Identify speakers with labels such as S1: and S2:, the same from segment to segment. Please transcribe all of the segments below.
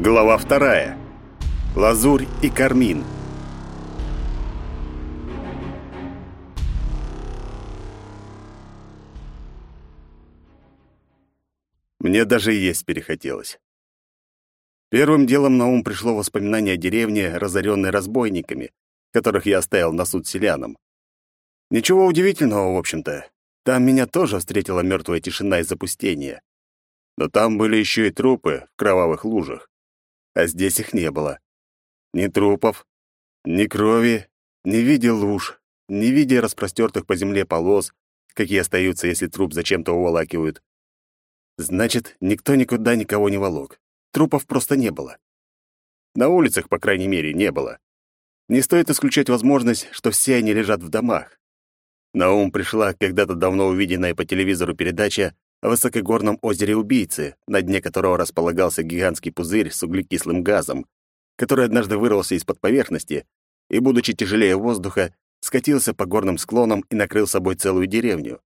S1: Глава вторая. Лазурь и кармин. Мне даже есть перехотелось. Первым делом на ум пришло воспоминание о деревне, разоренной разбойниками, которых я оставил на суд селянам. Ничего удивительного, в общем-то. Там меня тоже встретила мертвая тишина и запустение. Но там были еще и трупы в кровавых лужах а здесь их не было. Ни трупов, ни крови, ни в виде луж, ни в виде распростертых по земле полос, какие остаются, если труп зачем-то уволакивают. Значит, никто никуда никого не волок. Трупов просто не было. На улицах, по крайней мере, не было. Не стоит исключать возможность, что все они лежат в домах. На ум пришла когда-то давно увиденная по телевизору передача о высокогорном озере Убийцы, на дне которого располагался гигантский пузырь с углекислым газом, который однажды вырвался из-под поверхности и, будучи тяжелее воздуха, скатился по горным склонам и накрыл собой целую деревню.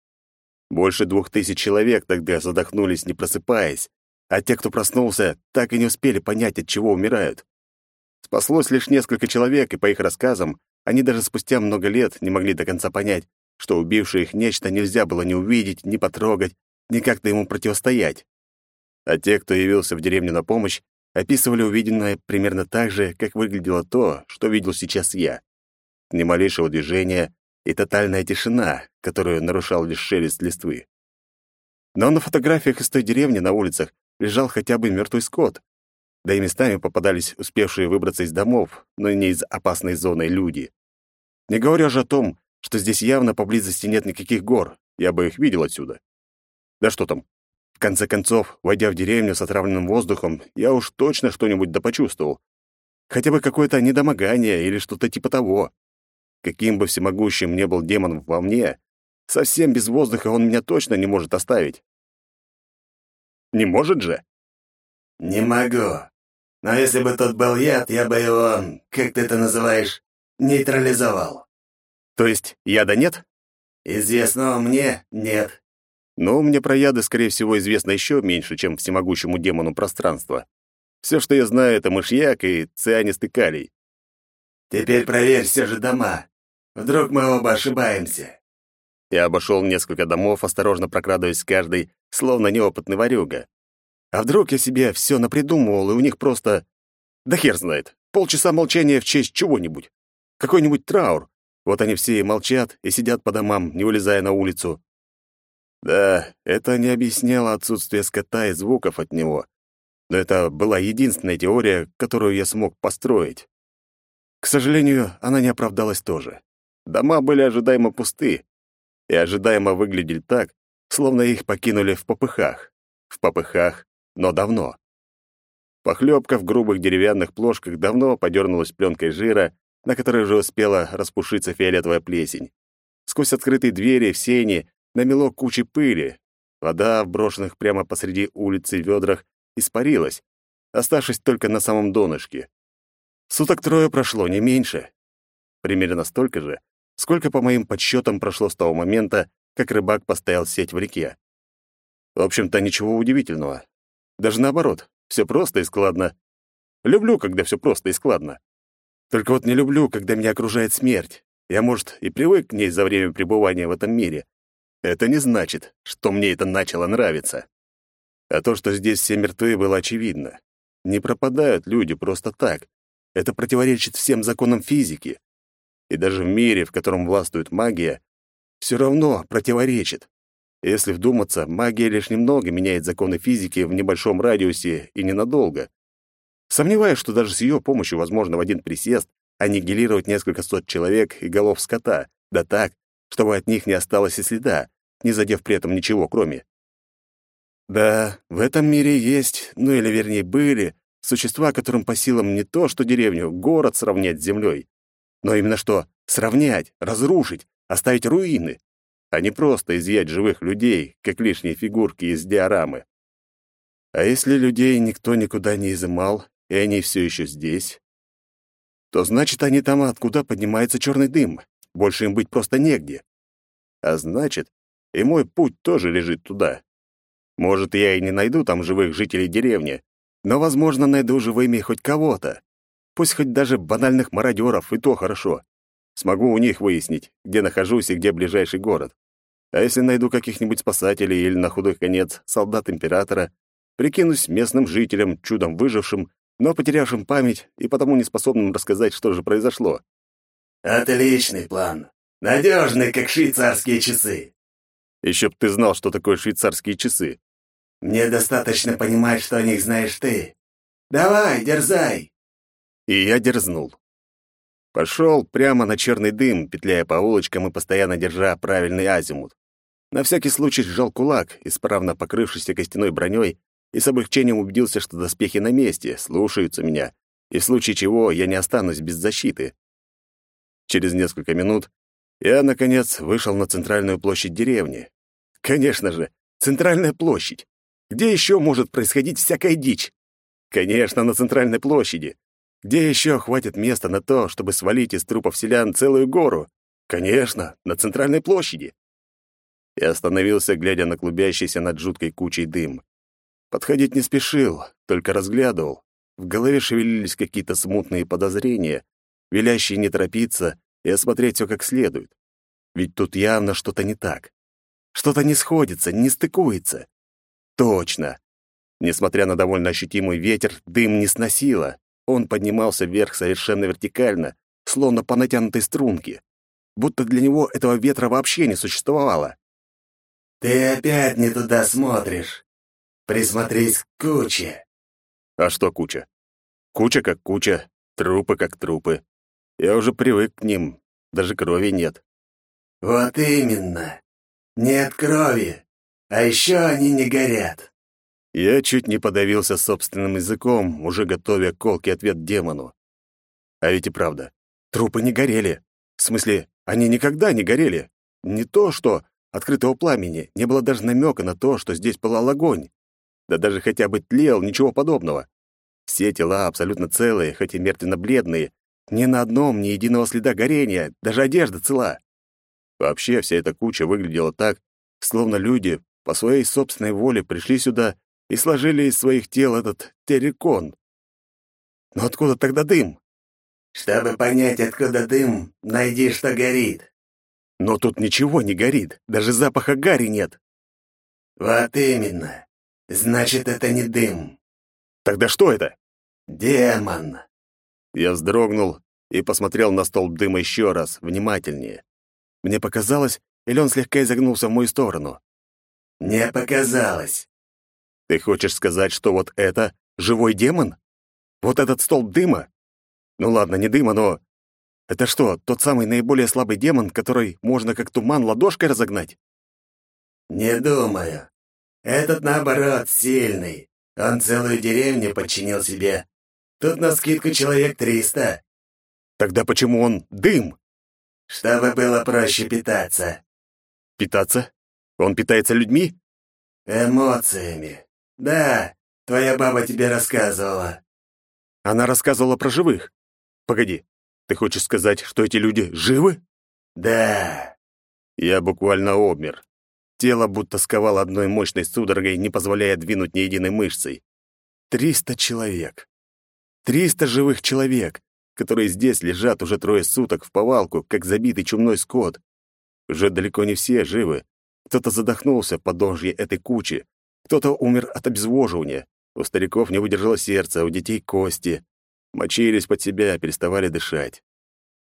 S1: Больше двух тысяч человек тогда задохнулись, не просыпаясь, а те, кто проснулся, так и не успели понять, от чего умирают. Спаслось лишь несколько человек, и по их рассказам, они даже спустя много лет не могли до конца понять, что убившее их нечто нельзя было ни увидеть, ни потрогать, ни как-то ему противостоять. А те, кто явился в деревню на помощь, описывали увиденное примерно так же, как выглядело то, что видел сейчас я. Ни малейшего движения и тотальная тишина, которую нарушал лишь шелест листвы. Но на фотографиях из той деревни на улицах лежал хотя бы мертвый скот, да и местами попадались успевшие выбраться из домов, но не из опасной зоны люди. Не говоря же о том, что здесь явно поблизости нет никаких гор, я бы их видел отсюда. Да что там? В конце концов, войдя в деревню с отравленным воздухом, я уж точно что-нибудь да почувствовал. Хотя бы какое-то недомогание или что-то типа того. Каким бы всемогущим не был демон во мне, совсем без воздуха он меня точно не может оставить. Не может же?
S2: Не могу. Но если бы тут был яд, я бы его, как ты это называешь, нейтрализовал.
S1: То есть яда нет?
S2: Известного мне нет.
S1: Но мне про яды, скорее всего, известно еще меньше, чем всемогущему демону пространства. Все, что я знаю, это мышьяк и цианистый калий.
S2: Теперь проверь все же дома. Вдруг мы оба ошибаемся.
S1: Я обошел несколько домов, осторожно прокрадываясь каждый, словно неопытный ворюга. А вдруг я себе все напридумывал, и у них просто... Да хер знает. Полчаса молчания в честь чего-нибудь. Какой-нибудь траур. Вот они все и молчат, и сидят по домам, не вылезая на улицу. Да, это не объясняло отсутствие скота и звуков от него, но это была единственная теория, которую я смог построить. К сожалению, она не оправдалась тоже. Дома были ожидаемо пусты, и ожидаемо выглядели так, словно их покинули в попыхах. В попыхах, но давно. Похлебка в грубых деревянных плошках давно подернулась пленкой жира, на которой уже успела распушиться фиолетовая плесень. Сквозь открытые двери в сени намело кучи пыли. Вода в брошенных прямо посреди улицы ведрах испарилась, оставшись только на самом донышке. Суток трое прошло, не меньше. Примерно столько же, сколько, по моим подсчетам, прошло с того момента, как рыбак поставил сеть в реке. В общем-то, ничего удивительного. Даже наоборот, все просто и складно. Люблю, когда все просто и складно. Только вот не люблю, когда меня окружает смерть. Я, может, и привык к ней за время пребывания в этом мире, это не значит, что мне это начало нравиться. А то, что здесь все мертвы, было очевидно. Не пропадают люди просто так. Это противоречит всем законам физики. И даже в мире, в котором властвует магия, все равно противоречит. Если вдуматься, магия лишь немного меняет законы физики в небольшом радиусе и ненадолго. Сомневаюсь, что даже с ее помощью возможно в один присест аннигилировать несколько сот человек и голов скота, да так, чтобы от них не осталось и следа, не задев при этом ничего, кроме. Да, в этом мире есть, ну или вернее были, существа, которым по силам не то, что деревню, город сравнять с землей, но именно что сравнять, разрушить, оставить руины, а не просто изъять живых людей, как лишние фигурки из диорамы. А если людей никто никуда не изымал, и они все еще здесь, то значит, они там, откуда поднимается черный дым. Больше им быть просто негде. А значит, и мой путь тоже лежит туда. Может, я и не найду там живых жителей деревни, Но, возможно, найду живыми хоть кого-то. Пусть хоть даже банальных мародеров, и то хорошо. Смогу у них выяснить, где нахожусь и где ближайший город. А если найду каких-нибудь спасателей или, на худой конец, солдат императора, прикинусь местным жителем, чудом выжившим, но потерявшим память и потому неспособным рассказать, что же произошло.
S2: «Отличный план. Надежный, как швейцарские часы».
S1: Еще б ты знал, что такое швейцарские часы.
S2: «Мне достаточно понимать, что о них знаешь ты. Давай, дерзай!»
S1: И я дерзнул. Пошел прямо на черный дым, петляя по улочкам и постоянно держа правильный азимут. На всякий случай сжал кулак, исправно покрывшийся костяной броней, и с облегчением убедился, что доспехи на месте, слушаются меня, и в случае чего я не останусь без защиты. Через несколько минут я, наконец, вышел на центральную площадь деревни. Конечно же, центральная площадь. Где еще может происходить всякая дичь? Конечно, на центральной площади. Где еще хватит места на то, чтобы свалить из трупов селян целую гору? Конечно, на центральной площади. Я остановился, глядя на клубящийся над жуткой кучей дым. Подходить не спешил, только разглядывал. В голове шевелились какие-то смутные подозрения, велящие не торопиться и осмотреть все как следует. Ведь тут явно что-то не так. Что-то не сходится, не стыкуется. Точно. Несмотря на довольно ощутимый ветер, дым не сносило. Он поднимался вверх совершенно вертикально, словно по натянутой струнке. Будто для него этого ветра вообще не существовало.
S2: «Ты опять не туда смотришь. Присмотрись к куче».
S1: А что куча? Куча как куча, трупы как трупы. Я уже привык к ним, даже крови нет.
S2: «Вот именно. Нет крови. А еще они не горят».
S1: Я чуть не подавился собственным языком, уже готовя колкий ответ демону. А ведь и правда, трупы не горели. В смысле, они никогда не горели. Не то, что открытого пламени, не было даже намека на то, что здесь пылал огонь. Да даже хотя бы тлел, ничего подобного. Все тела абсолютно целые, хоть и мертвенно-бледные. Ни на одном ни единого следа горения, даже одежда цела. Вообще вся эта куча выглядела так, словно люди по своей собственной воле пришли сюда и сложили из своих тел этот террикон. Но откуда тогда дым?
S2: Чтобы понять, откуда дым, найди, что горит.
S1: Но тут ничего не горит, даже запаха гари нет.
S2: Вот именно. Значит, это не дым.
S1: Тогда что это?
S2: Демон.
S1: Я вздрогнул и посмотрел на столб дыма еще раз, внимательнее. Мне показалось, или он слегка изогнулся в мою сторону?
S2: Не показалось.
S1: Ты хочешь сказать, что вот это живой демон? Вот этот столб дыма? Ну ладно, не дыма, но... Это что, тот самый наиболее слабый демон, который можно как туман ладошкой разогнать?
S2: Не думаю. Этот, наоборот, сильный. Он целую деревню подчинил себе. Тут на скидку человек триста.
S1: Тогда почему он дым?
S2: Чтобы было проще питаться.
S1: Питаться? Он питается людьми?
S2: Эмоциями. Да, твоя баба тебе рассказывала.
S1: Она рассказывала про живых. Погоди, ты хочешь сказать, что эти люди живы?
S2: Да.
S1: Я буквально обмер. Тело будто сковало одной мощной судорогой, не позволяя двинуть ни единой мышцей. Триста человек. Триста живых человек которые здесь лежат уже трое суток в повалку, как забитый чумной скот. Уже далеко не все живы. Кто-то задохнулся в подножье этой кучи, кто-то умер от обезвоживания. У стариков не выдержало сердце, у детей кости. Мочились под себя, переставали дышать.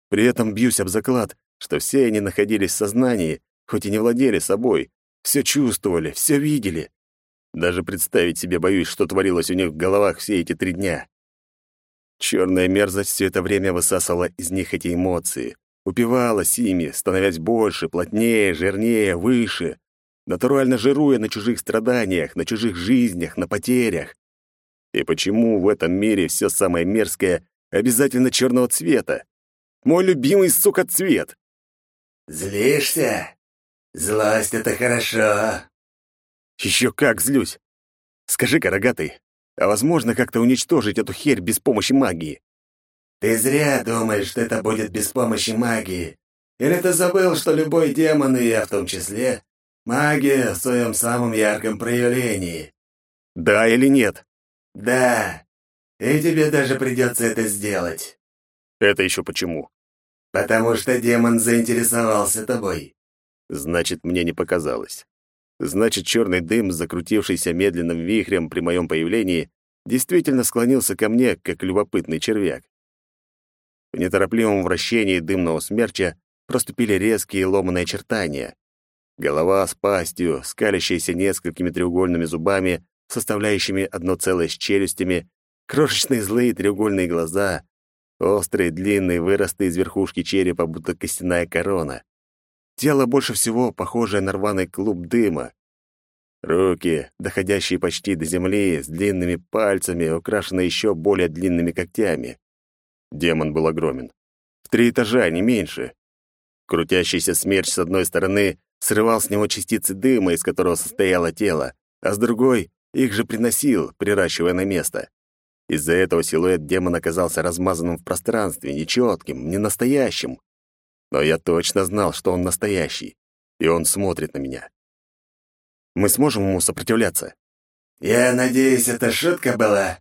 S1: При этом бьюсь об заклад, что все они находились в сознании, хоть и не владели собой, все чувствовали, все видели. Даже представить себе боюсь, что творилось у них в головах все эти три дня. Черная мерзость все это время высасывала из них эти эмоции, упивалась ими, становясь больше, плотнее, жирнее, выше, натурально жируя на чужих страданиях, на чужих жизнях, на потерях. И почему в этом мире все самое мерзкое обязательно черного цвета? Мой любимый, сука, цвет.
S2: Злишься? Злость — это хорошо.
S1: Еще как злюсь. Скажи-ка, рогатый, а возможно как-то уничтожить эту херь без помощи магии.
S2: Ты зря думаешь, что это будет без помощи магии. Или ты забыл, что любой демон, и я в том числе, магия в своем самом ярком проявлении?
S1: Да или нет?
S2: Да. И тебе даже придется это сделать.
S1: Это еще почему?
S2: Потому что демон заинтересовался тобой.
S1: Значит, мне не показалось. Значит, черный дым, закрутившийся медленным вихрем при моем появлении, действительно склонился ко мне, как любопытный червяк. В неторопливом вращении дымного смерча проступили резкие ломаные очертания. Голова с пастью, скалящаяся несколькими треугольными зубами, составляющими одно целое с челюстями, крошечные злые треугольные глаза, острые длинные выросты из верхушки черепа, будто костяная корона. Тело больше всего похожее на рваный клуб дыма. Руки, доходящие почти до земли, с длинными пальцами, украшенные еще более длинными когтями. Демон был огромен. В три этажа, не меньше. Крутящийся смерч с одной стороны срывал с него частицы дыма, из которого состояло тело, а с другой их же приносил, приращивая на место. Из-за этого силуэт демона оказался размазанным в пространстве, нечетким, ненастоящим. Но я точно знал, что он настоящий, и он смотрит на меня. Мы сможем ему сопротивляться?
S2: Я надеюсь, это шутка была.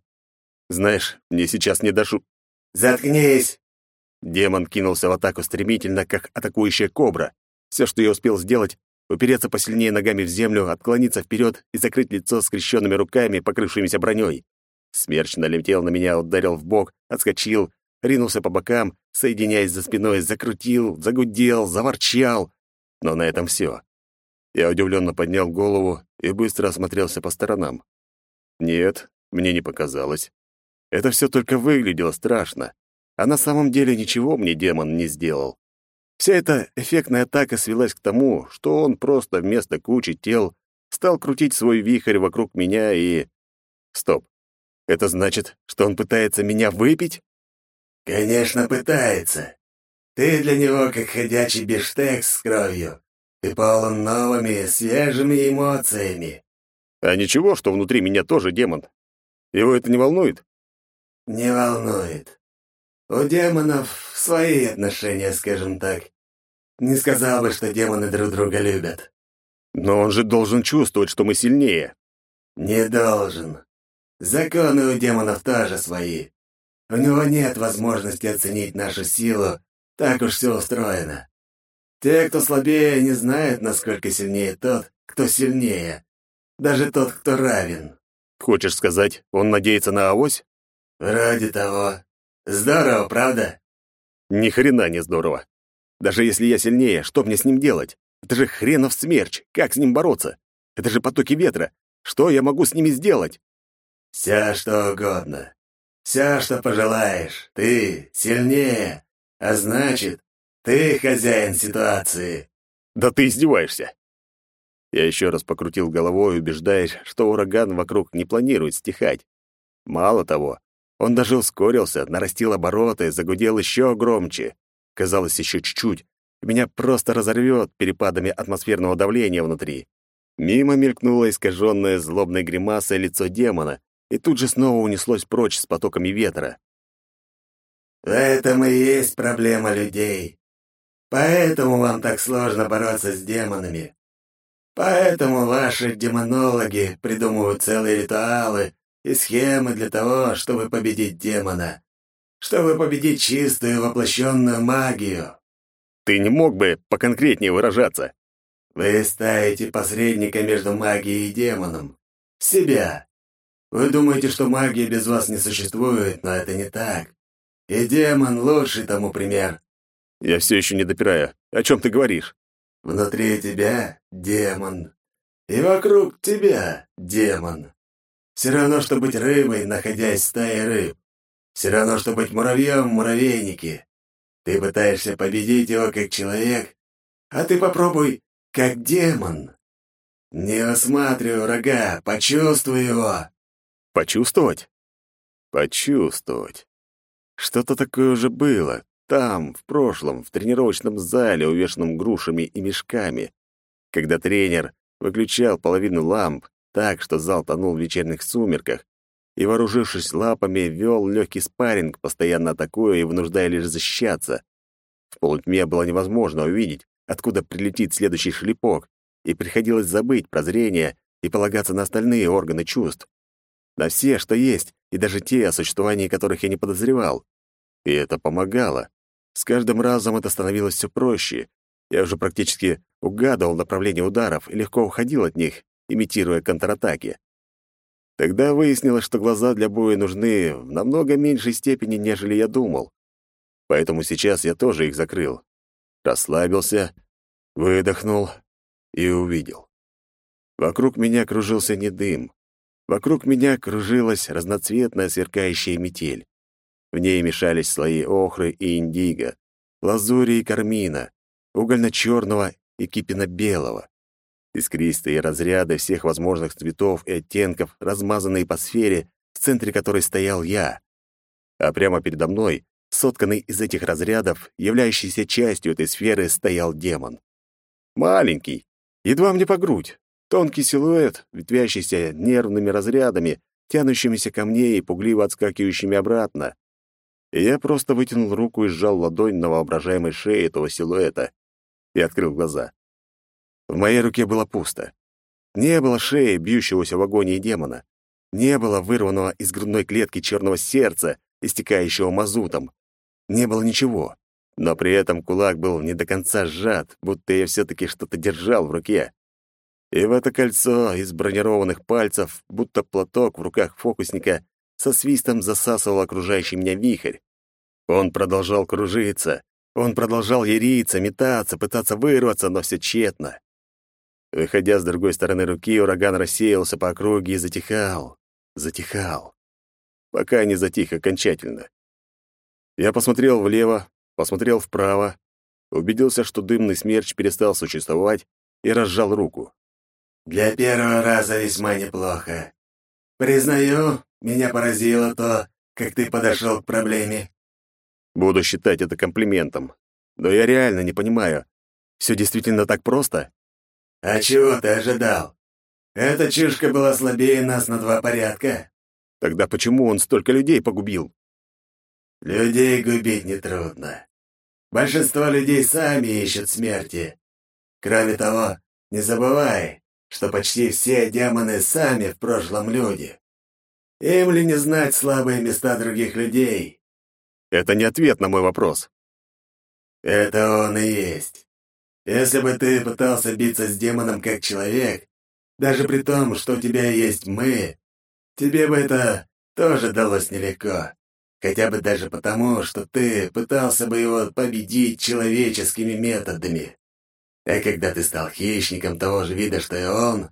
S1: Знаешь, мне сейчас не до шу...
S2: Заткнись!
S1: Демон кинулся в атаку стремительно, как атакующая кобра. Все, что я успел сделать, упереться посильнее ногами в землю, отклониться вперед и закрыть лицо скрещенными руками, покрывшимися броней. Смерч налетел на меня, ударил в бок, отскочил, ринулся по бокам, соединяясь за спиной, закрутил, загудел, заворчал. Но на этом все. Я удивленно поднял голову и быстро осмотрелся по сторонам. Нет, мне не показалось. Это все только выглядело страшно, а на самом деле ничего мне демон не сделал. Вся эта эффектная атака свелась к тому, что он просто вместо кучи тел стал крутить свой вихрь вокруг меня и... Стоп. Это значит, что он пытается меня выпить?
S2: Конечно, пытается. Ты для него как ходячий бифштекс с кровью. Ты полон новыми, свежими эмоциями.
S1: А ничего, что внутри меня тоже демон. Его это не волнует?
S2: Не волнует. У демонов свои отношения, скажем так. Не сказал бы, что демоны друг друга любят.
S1: Но он же должен чувствовать, что мы сильнее.
S2: Не должен. Законы у демонов тоже свои. У него нет возможности оценить нашу силу, так уж все устроено. Те, кто слабее, не знают, насколько сильнее тот, кто сильнее. Даже тот, кто равен.
S1: Хочешь сказать, он надеется на авось?
S2: Ради того. Здорово, правда?
S1: Ни хрена не здорово. Даже если я сильнее, что мне с ним делать? Это же хренов смерч. Как с ним бороться? Это же потоки ветра. Что я могу с ними сделать?
S2: Вся что угодно. Вся, что пожелаешь. Ты сильнее. А значит, ты хозяин ситуации.
S1: Да ты издеваешься. Я еще раз покрутил головой, убеждаясь, что ураган вокруг не планирует стихать. Мало того, он даже ускорился, нарастил обороты, загудел еще громче. Казалось, еще чуть-чуть, меня просто разорвет перепадами атмосферного давления внутри. Мимо мелькнуло искаженное злобной гримасой лицо демона, и тут же снова унеслось прочь с потоками ветра.
S2: В этом и есть проблема людей. Поэтому вам так сложно бороться с демонами. Поэтому ваши демонологи придумывают целые ритуалы и схемы для того, чтобы победить демона, чтобы победить чистую воплощенную магию.
S1: Ты не мог бы поконкретнее выражаться?
S2: Вы ставите посредника между магией и демоном. Себя. Вы думаете, что магия без вас не существует, но это не так. И демон — лучший тому пример.
S1: Я все еще не допираю. О чем ты говоришь?
S2: Внутри тебя — демон. И вокруг тебя — демон. Все равно, что быть рыбой, находясь в стае рыб. Все равно, что быть муравьем в муравейнике. Ты пытаешься победить его как человек, а ты попробуй как демон. Не осматривай врага, почувствуй его.
S1: Почувствовать? Почувствовать. Что-то такое уже было. Там, в прошлом, в тренировочном зале, увешанном грушами и мешками. Когда тренер выключал половину ламп, так, что зал тонул в вечерних сумерках, и, вооружившись лапами, вел легкий спарринг, постоянно атакуя и вынуждая лишь защищаться. В полутьме было невозможно увидеть, откуда прилетит следующий шлепок, и приходилось забыть про зрение и полагаться на остальные органы чувств. На все, что есть, и даже те, о существовании которых я не подозревал. И это помогало. С каждым разом это становилось все проще. Я уже практически угадывал направление ударов и легко уходил от них, имитируя контратаки. Тогда выяснилось, что глаза для боя нужны в намного меньшей степени, нежели я думал. Поэтому сейчас я тоже их закрыл. Расслабился, выдохнул и увидел. Вокруг меня кружился не дым. Вокруг меня кружилась разноцветная сверкающая метель. В ней мешались слои охры и индиго, лазури и кармина, угольно-черного и кипенно-белого. Искристые разряды всех возможных цветов и оттенков, размазанные по сфере, в центре которой стоял я. А прямо передо мной, сотканный из этих разрядов, являющийся частью этой сферы, стоял демон. Маленький, едва мне по грудь, тонкий силуэт, ветвящийся нервными разрядами, тянущимися ко мне и пугливо отскакивающими обратно. И я просто вытянул руку и сжал ладонь на воображаемой шее этого силуэта и открыл глаза. В моей руке было пусто. Не было шеи, бьющегося в агонии демона. Не было вырванного из грудной клетки черного сердца, истекающего мазутом. Не было ничего. Но при этом кулак был не до конца сжат, будто я все-таки что-то держал в руке. И в это кольцо из бронированных пальцев, будто платок в руках фокусника, со свистом засасывал окружающий меня вихрь. Он продолжал кружиться, он продолжал яриться, метаться, пытаться вырваться, но все тщетно. Выходя с другой стороны руки, ураган рассеялся по округе и затихал, затихал, пока не затих окончательно. Я посмотрел влево, посмотрел вправо, убедился, что дымный смерч перестал существовать, и разжал руку.
S2: «Для первого раза весьма неплохо. Признаю, меня поразило то, как ты подошел к проблеме».
S1: Буду считать это комплиментом. Но я реально не понимаю, все действительно так просто?
S2: «А чего ты ожидал? Эта чушка была слабее нас на два порядка».
S1: «Тогда почему он столько людей погубил?»
S2: «Людей губить нетрудно. Большинство людей сами ищут смерти. Кроме того, не забывай, что почти все демоны сами в прошлом люди. Им ли не знать слабые места других людей?»
S1: «Это не ответ на мой вопрос».
S2: «Это он и есть. Если бы ты пытался биться с демоном как человек, даже при том, что у тебя есть мы, тебе бы это тоже далось нелегко. Хотя бы даже потому, что ты пытался бы его победить человеческими методами. А когда ты стал хищником того же вида, что и он,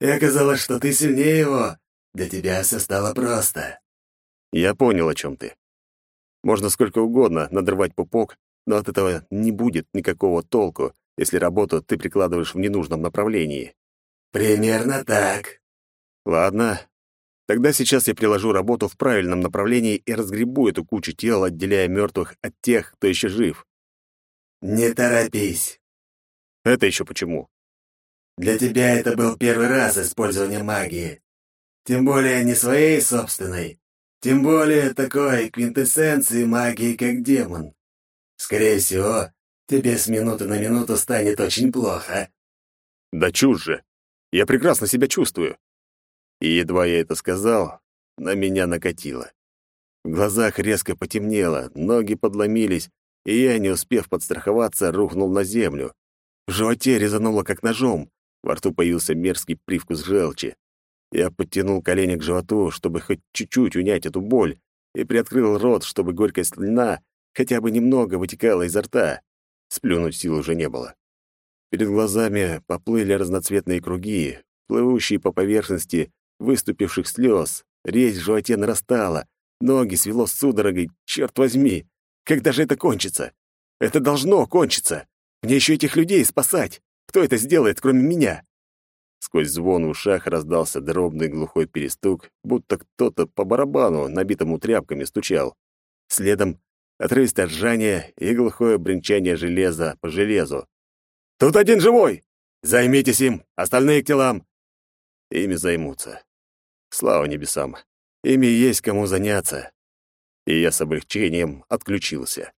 S2: и оказалось, что ты сильнее его, для тебя все стало просто.
S1: Я понял, о чем ты. Можно сколько угодно надрывать пупок, но от этого не будет никакого толку, если работу ты прикладываешь в ненужном направлении.
S2: Примерно так.
S1: Ладно. Тогда сейчас я приложу работу в правильном направлении и разгребу эту кучу тел, отделяя мертвых от тех, кто еще жив.
S2: Не торопись.
S1: Это еще почему?
S2: Для тебя это был первый раз использования магии. Тем более не своей собственной. Тем более такой квинтэссенции магии, как демон. Скорее всего, Тебе с минуты на минуту станет очень плохо».
S1: «Да чушь же! Я прекрасно себя чувствую!» И едва я это сказал, на меня накатило. В глазах резко потемнело, ноги подломились, и я, не успев подстраховаться, рухнул на землю. В животе резануло, как ножом, во рту появился мерзкий привкус желчи. Я подтянул колени к животу, чтобы хоть чуть-чуть унять эту боль, и приоткрыл рот, чтобы горькая слюна хотя бы немного вытекала изо рта. Сплюнуть сил уже не было. Перед глазами поплыли разноцветные круги, плывущие по поверхности выступивших слез. Резь в животе нарастала, ноги свело судорогой. Черт возьми! Когда же это кончится? Это должно кончиться! Мне еще этих людей спасать! Кто это сделает, кроме меня? Сквозь звон в ушах раздался дробный глухой перестук, будто кто-то по барабану, набитому тряпками, стучал. Следом отрывистое ржание и глухое бренчание железа по железу. «Тут один живой! Займитесь им, остальные к телам!» Ими займутся. Слава небесам! Ими есть кому заняться. И я с облегчением отключился.